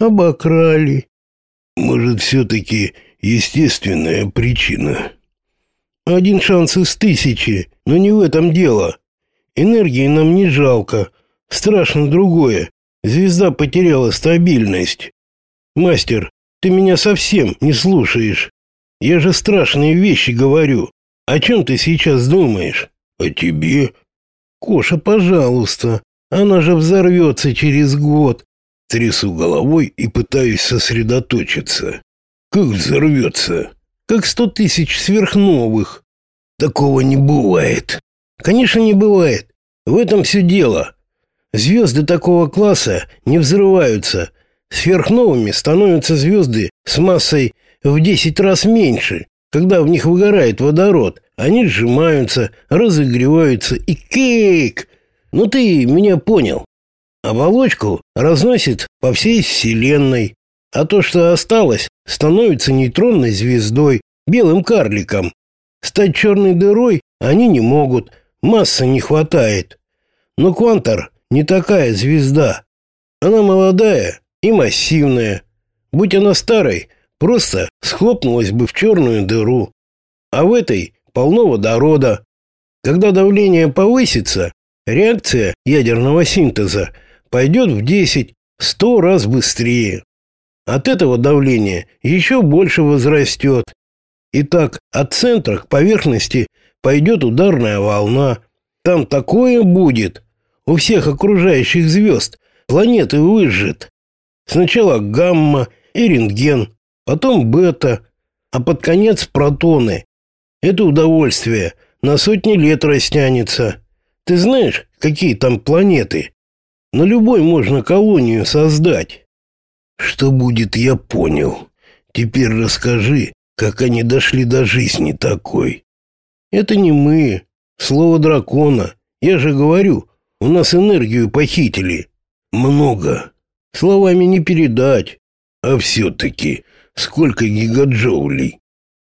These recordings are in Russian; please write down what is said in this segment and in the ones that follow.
Обокрали. Может, все-таки естественная причина? Один шанс из тысячи, но не в этом дело. Энергии нам не жалко. Страшно другое. Звезда потеряла стабильность. Мастер, ты меня совсем не слушаешь. Я же страшные вещи говорю. О чем ты сейчас думаешь? О тебе? Коша, пожалуйста. Она же взорвется через год. Трясу головой и пытаюсь сосредоточиться. Как взорвется? Как сто тысяч сверхновых. Такого не бывает. Конечно, не бывает. В этом все дело. Звезды такого класса не взрываются. Сверхновыми становятся звезды с массой в 10 раз меньше. Когда в них выгорает водород, они сжимаются, разогреваются и кейк. Ну ты меня понял. Оболочку разносит по всей Вселенной. А то, что осталось, становится нейтронной звездой, белым карликом. Стать черной дырой они не могут, массы не хватает. Но Квантор не такая звезда. Она молодая и массивная. Будь она старой, просто схлопнулась бы в черную дыру. А в этой полно водорода. Когда давление повысится, реакция ядерного синтеза пойдет в 10-100 раз быстрее. От этого давление еще больше возрастет. И так от центра к поверхности пойдет ударная волна. Там такое будет. У всех окружающих звезд планеты выжжет. Сначала гамма и рентген, потом бета, а под конец протоны. Это удовольствие на сотни лет растянется. Ты знаешь, какие там планеты? На любой можно колонию создать. Что будет, я понял. Теперь расскажи, как они дошли до жизни такой. Это не мы. Слово дракона. Я же говорю, у нас энергию похитили. Много. Словами не передать. А все-таки сколько гигаджоулей?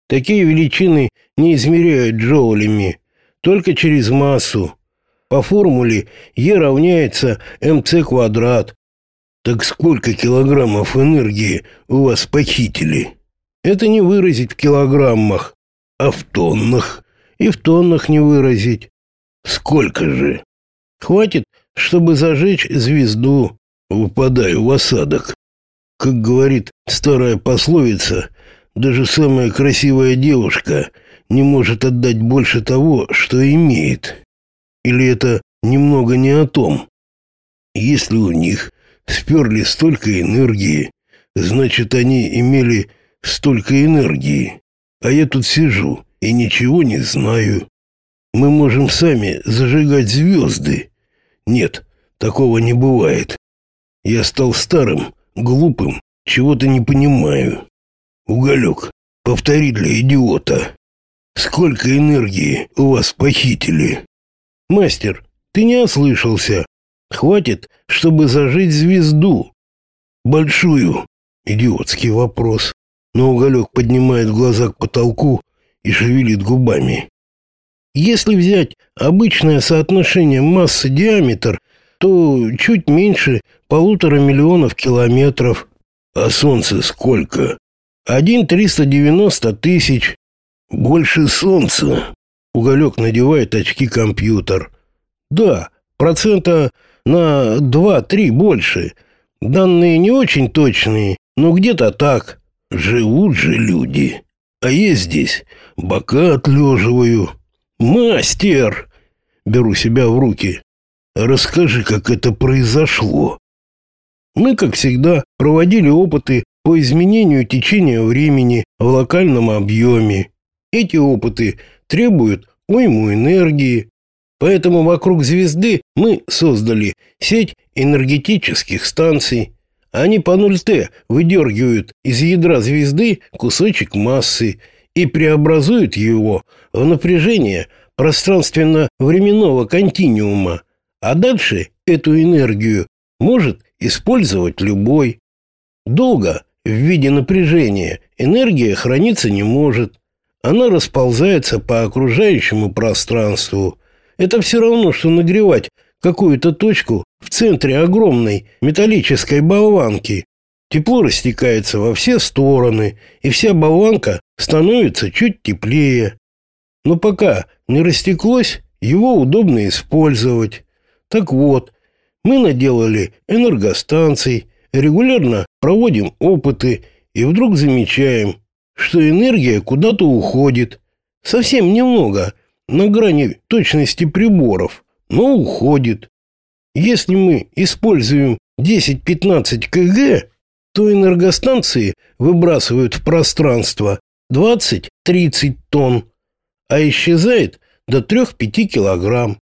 Такие величины не измеряют джоулями, только через массу. По формуле Е равняется МЦ квадрат. Так сколько килограммов энергии у вас похитили? Это не выразить в килограммах, а в тоннах. И в тоннах не выразить. Сколько же? Хватит, чтобы зажечь звезду. Выпадаю в осадок. Как говорит старая пословица, даже самая красивая девушка не может отдать больше того, что имеет. Или это немного не о том? Если у них сперли столько энергии, значит, они имели столько энергии. А я тут сижу и ничего не знаю. Мы можем сами зажигать звезды. Нет, такого не бывает. Я стал старым, глупым, чего-то не понимаю. Уголек, повтори для идиота. Сколько энергии у вас похитили? Мастер, ты не ослышался. Хватит, чтобы зажить звезду. Большую. Идиотский вопрос. Но уголек поднимает глаза к потолку и шевелит губами. Если взять обычное соотношение массы-диаметр, то чуть меньше полутора миллионов километров. А Солнце сколько? Один триста девяносто тысяч. Больше Солнца. Уголек надевает очки-компьютер. Да, процента на два-три больше. Данные не очень точные, но где-то так. Живут же люди. А я здесь бока отлеживаю. Мастер! Беру себя в руки. Расскажи, как это произошло. Мы, как всегда, проводили опыты по изменению течения времени в локальном объеме. Эти опыты требуют уйму энергии, поэтому вокруг звезды мы создали сеть энергетических станций. Они по 0Т выдергивают из ядра звезды кусочек массы и преобразуют его в напряжение пространственно-временного континуума, а дальше эту энергию может использовать любой. Долго в виде напряжения энергия храниться не может. Она расползается по окружающему пространству. Это все равно, что нагревать какую-то точку в центре огромной металлической болванки. Тепло растекается во все стороны, и вся болванка становится чуть теплее. Но пока не растеклось, его удобно использовать. Так вот, мы наделали энергостанций, регулярно проводим опыты и вдруг замечаем, что энергия куда-то уходит. Совсем немного, на грани точности приборов, но уходит. Если мы используем 10-15 кг, то энергостанции выбрасывают в пространство 20-30 тонн, а исчезает до 3-5 килограмм.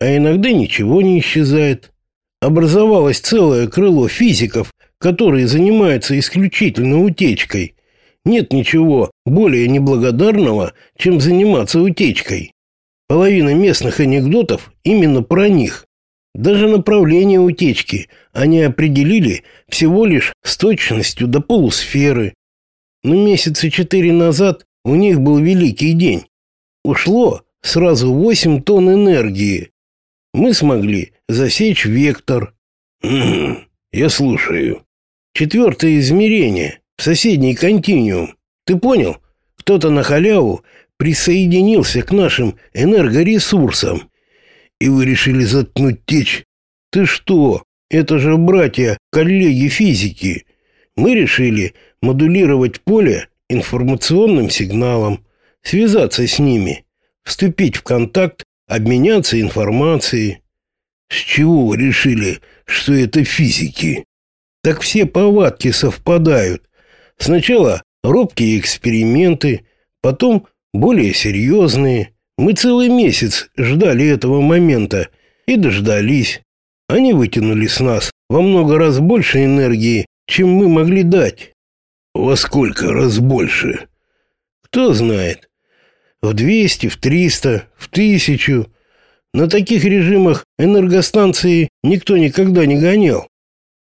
А иногда ничего не исчезает. Образовалось целое крыло физиков, которые занимаются исключительно утечкой. Нет ничего более неблагодарного, чем заниматься утечкой. Половина местных анекдотов именно про них. Даже направление утечки они определили всего лишь с точностью до полусферы. Но месяца четыре назад у них был великий день. Ушло сразу 8 тонн энергии. Мы смогли засечь вектор. я слушаю. Четвертое измерение, соседний континуум. Ты понял? Кто-то на халяву присоединился к нашим энергоресурсам и вы решили заткнуть течь? Ты что? Это же братья, коллеги физики. Мы решили модулировать поле информационным сигналом, связаться с ними, вступить в контакт, обменяться информацией. С чего вы решили, что это физики? Так все повадки совпадают. Сначала робкие эксперименты, потом более серьезные. Мы целый месяц ждали этого момента и дождались. Они вытянули с нас во много раз больше энергии, чем мы могли дать. Во сколько раз больше? Кто знает. В 200, в 300, в 1000. На таких режимах энергостанции никто никогда не гонял.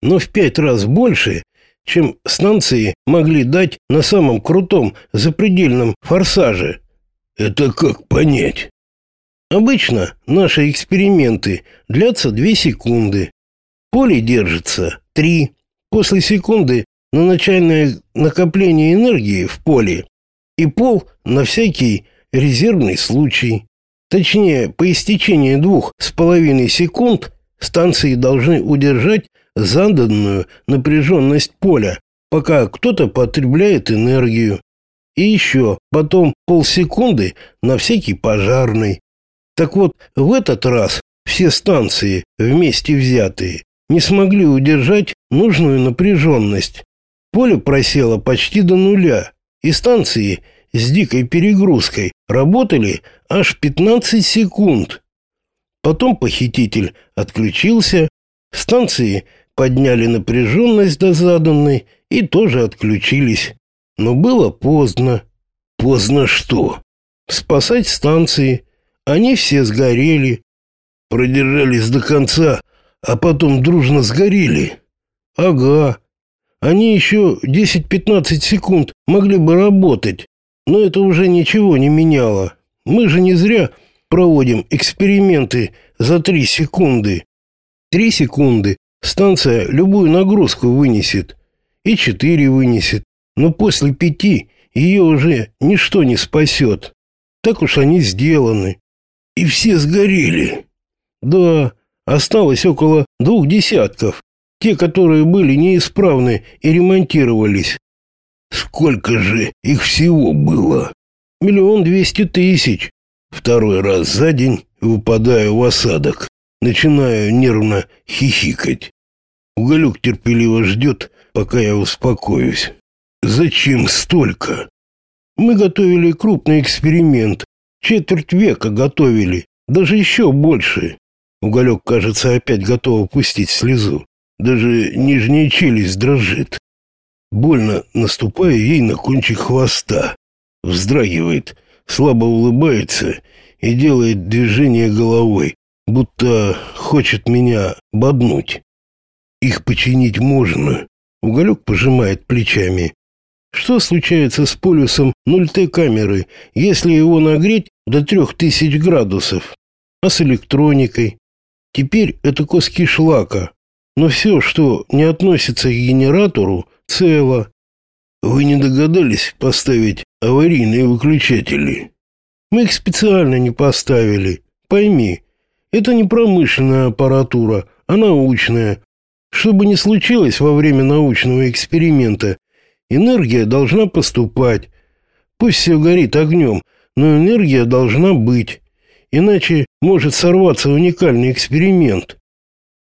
Но в пять раз больше, чем станции могли дать на самом крутом запредельном форсаже. Это как понять? Обычно наши эксперименты длятся две секунды. Поле держится три. После секунды на начальное накопление энергии в поле и пол на всякий резервный случай. Точнее, по истечении двух с половиной секунд станции должны удержать заданную напряженность поля, пока кто-то потребляет энергию. И еще потом полсекунды на всякий пожарный. Так вот, в этот раз все станции, вместе взятые, не смогли удержать нужную напряженность. Поле просело почти до нуля, и станции с дикой перегрузкой работали аж 15 секунд. Потом похититель отключился, станции подняли напряженность до заданной и тоже отключились. Но было поздно. Поздно что? Спасать станции. Они все сгорели. Продержались до конца, а потом дружно сгорели. Ага. Они еще 10-15 секунд могли бы работать, но это уже ничего не меняло. Мы же не зря проводим эксперименты за 3 секунды. 3 секунды станция любую нагрузку вынесет, и 4 вынесет, но после пяти ее уже ничто не спасет. Так уж они сделаны. И все сгорели. Да, осталось около двух десятков. Те, которые были неисправны и ремонтировались. Сколько же их всего было? Миллион двести тысяч. Второй раз за день выпадаю в осадок. Начинаю нервно хихикать. Уголек терпеливо ждет, пока я успокоюсь. Зачем столько? Мы готовили крупный эксперимент. Четверть века готовили, даже еще больше. Уголек, кажется, опять готов пустить слезу. Даже нижняя челюсть дрожит. Больно наступая ей на кончик хвоста. Вздрагивает, слабо улыбается и делает движение головой, будто хочет меня боднуть. Их починить можно. Уголек пожимает плечами. Что случается с полюсом 0Т камеры, если его нагреть до 3000 градусов? А с электроникой? Теперь это куски шлака. Но все, что не относится к генератору, Цело. Вы не догадались поставить аварийные выключатели? Мы их специально не поставили. Пойми, это не промышленная аппаратура, а научная. Что бы ни случилось во время научного эксперимента, энергия должна поступать. Пусть все горит огнем, но энергия должна быть. Иначе может сорваться уникальный эксперимент.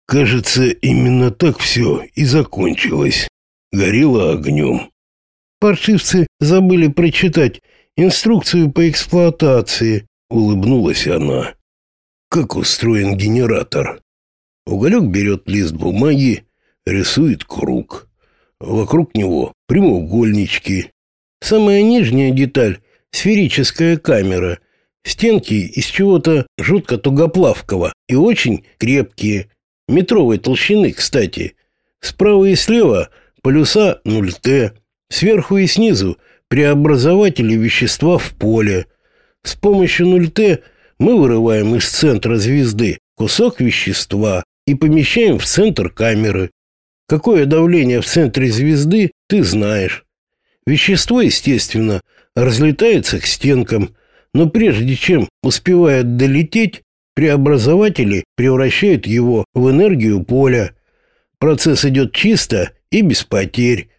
Кажется, именно так все и закончилось. Горело огнем. Паршивцы забыли прочитать инструкцию по эксплуатации, улыбнулась она. Как устроен генератор? Уголек берет лист бумаги, рисует круг. Вокруг него прямоугольнички. Самая нижняя деталь — сферическая камера. Стенки из чего-то жутко тугоплавкого и очень крепкие. Метровой толщины, кстати. Справа и слева полюса 0Т. Сверху и снизу преобразователи вещества в поле. С помощью 0Т мы вырываем из центра звезды кусок вещества и помещаем в центр камеры. Какое давление в центре звезды, ты знаешь. Вещество, естественно, разлетается к стенкам, но прежде чем успевает долететь, преобразователи превращают его в энергию поля. Процесс идет чисто и без потерь,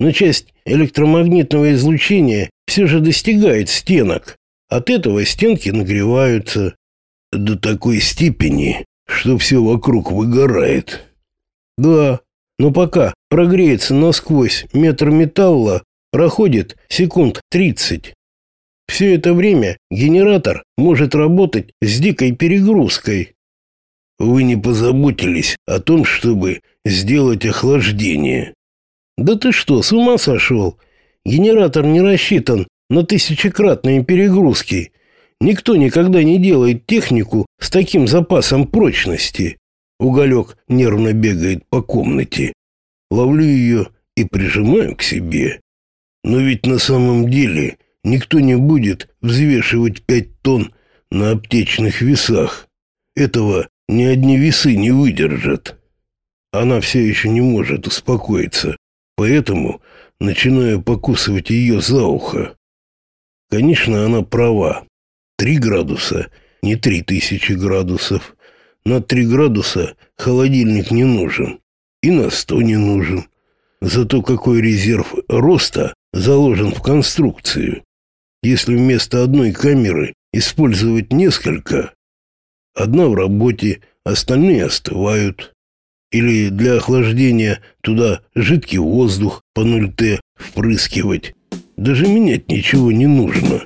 но часть электромагнитного излучения все же достигает стенок. От этого стенки нагреваются до такой степени, что все вокруг выгорает. Да, но пока прогреется насквозь метр металла, проходит секунд 30. Все это время генератор может работать с дикой перегрузкой. Вы не позаботились о том, чтобы сделать охлаждение. Да ты что, с ума сошел? Генератор не рассчитан на тысячекратные перегрузки. Никто никогда не делает технику с таким запасом прочности. Уголек нервно бегает по комнате. Ловлю ее и прижимаю к себе. Но ведь на самом деле никто не будет взвешивать пять тонн на аптечных весах. Этого ни одни весы не выдержат. Она все еще не может успокоиться, поэтому начинаю покусывать ее за ухо. Конечно, она права. Три градуса, не три тысячи градусов. На три градуса холодильник не нужен. И на сто не нужен. Зато какой резерв роста заложен в конструкцию. Если вместо одной камеры использовать несколько, одна в работе, остальные остывают. Или для охлаждения туда жидкий воздух по 0Т впрыскивать. Даже менять ничего не нужно.